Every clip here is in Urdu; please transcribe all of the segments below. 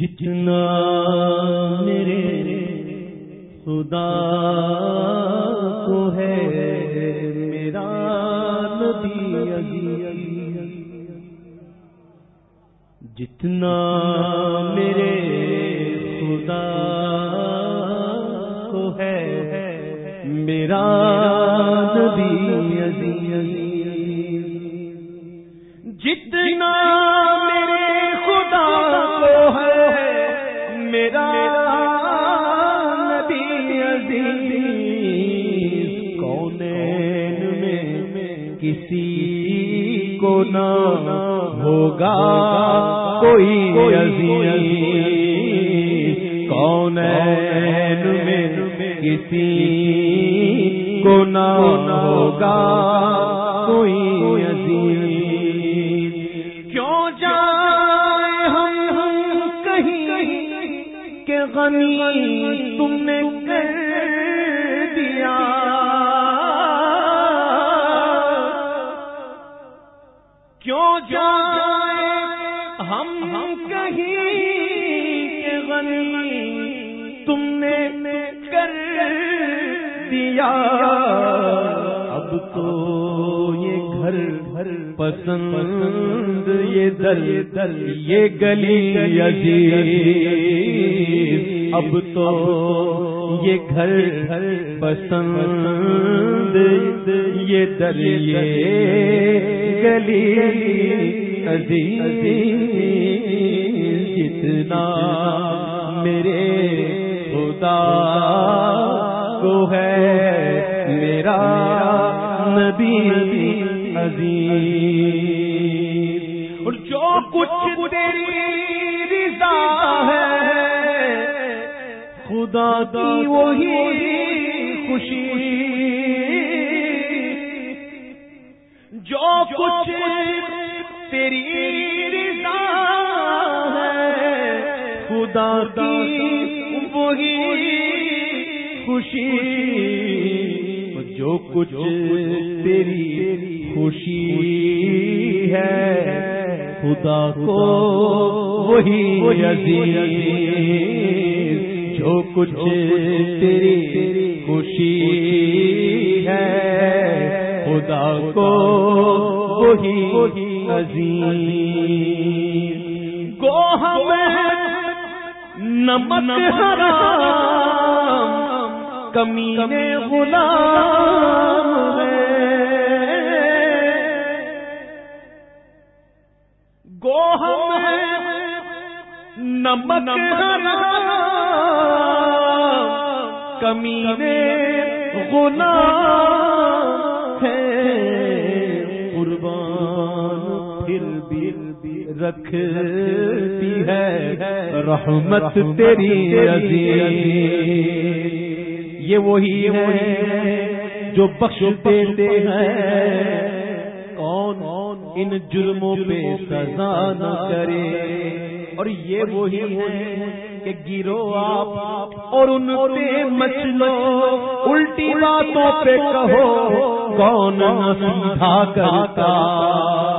جتنا میرے خدا کو ہے میرا نبی عزیز۔ جتنا میرے خدا کو ہے میرا نبی عزیز۔ ہوگا کوئی عزیز؟ کونین میں کسی کو نہ ہوگا کوئی عزیز؟ کیوں جائے ہم ہم کہیں کہ غنی تم نے کر ہم کہیں غنی تم نے کر دیا۔ اب تو یہ گھر گھر پسند یہ در در یہ گلی عزیز۔ اب تو یہ گھر گھر پسند یہ در یہ گلی عزیز۔ میرے خدا کو ہے میرا نبی عزیز۔ اور جو کچھ تیری رضا ہے، خدا کی وہی خوشی۔ جو کچھ تیری رضا خدا کی وہی خوشی، جو کچھ تیری خوشی ہے، خدا کو وہی عزیز، جو کچھ تیری خوشی ہے، خدا کو وہی عزیز۔ نمک حرام کمینے غلام گو ہمیں نمک حرام کمینے غلام رکھتی ہے رحمت تیری عزیز یہ وہی ہے جو بخش دیتے ہیں۔ کون ان جرموں پہ سزا نہ کرے۔ اور یہ وہی ہے کہ گرو آپ اور ان پہ مچلو۔ الٹی باتوں پہ کہو، کون سیدھا کرتا۔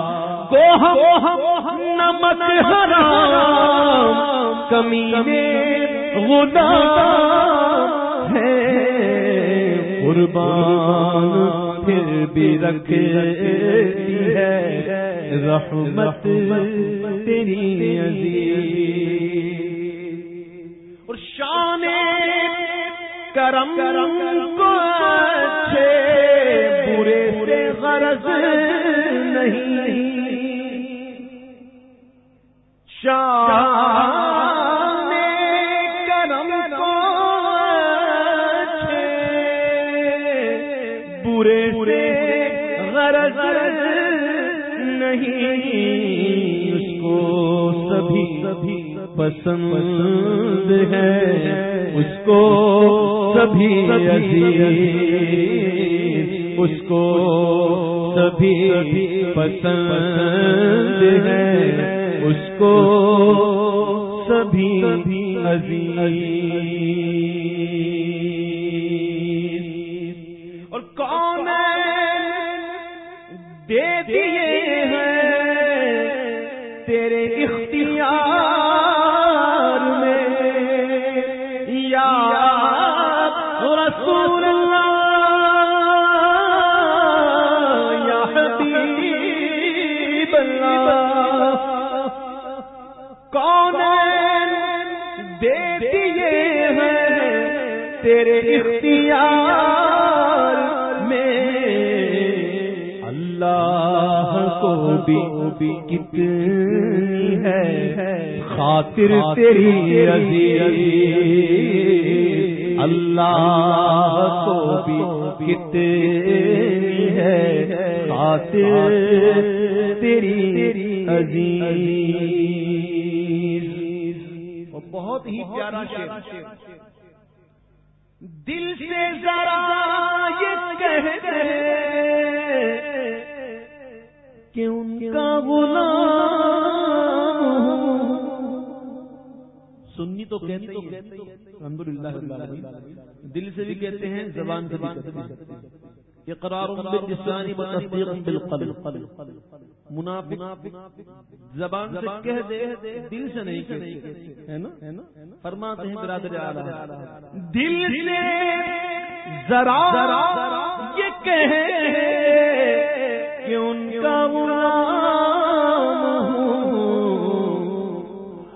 کو ہم نمک حرام کمینے غلام ہے۔ قربان پھر بھی رکھتی ہے۔ رحمت تیری عزیز۔ اور شان کرم کرم کو اچھے، برے سے غرض شان کرم کو اچھے، برے غرض نہیں، اس کو سبھی سبھی پسند ہے۔ اس کو سبھی عزیز، اس کو سبھی پسند ہے۔ اس کو سبھی عزیز تیرے اختیار میں اللہ کو بھی کتنی ہے خاطر تیری عزیز اللہ کو بھی کتنی ہے خاطر تیری عزیز بہت ہی پیارا شعر دل سے ذرا یہ کہہ دے کہ ان کا غلام سنی تو کہتے ہیں۔ الحمد للہ دل سے بھی کہتے ہیں، زبان سے بھی کہتے ہیں۔ اقرار باللسان و تصدیق بالقلب۔ منافق زبان سے کہہ دے، دل سے نہیں کہتے ہے نا؟ فرماتے ہیں برادر اعلی۔ دل سے ذرا یہ کہے کہ ان کا غلام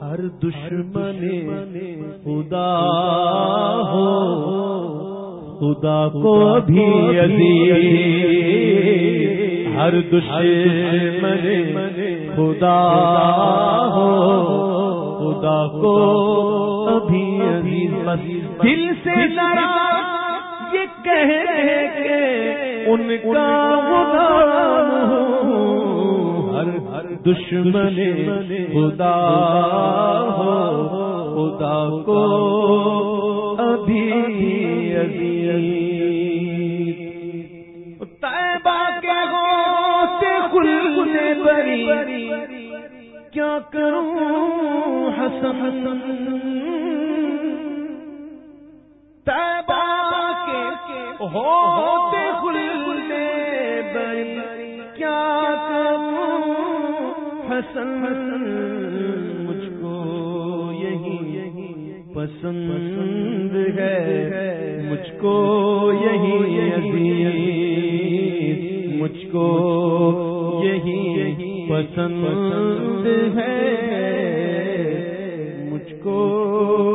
ہر دشمن خدا ہو۔ خدا کو بھی عزیز، ہر دشمن خدا ہو، خدا کو ابھی عزیز۔ دل سے لڑا یہ کہہ رہے کہ ان کا غلام ہو۔ ہر دشمن خدا ہو، خدا کو ابھی طیبہ کے ہو سے کھلنے بری کیا کروں حسن؟ طیبہ کے ہوتے کھلنے بری کیا کروں حسن؟ مجھ کو پسند ہے مجھ کو یہی عزیز مجھ کو یہی پسند ہے مجھ کو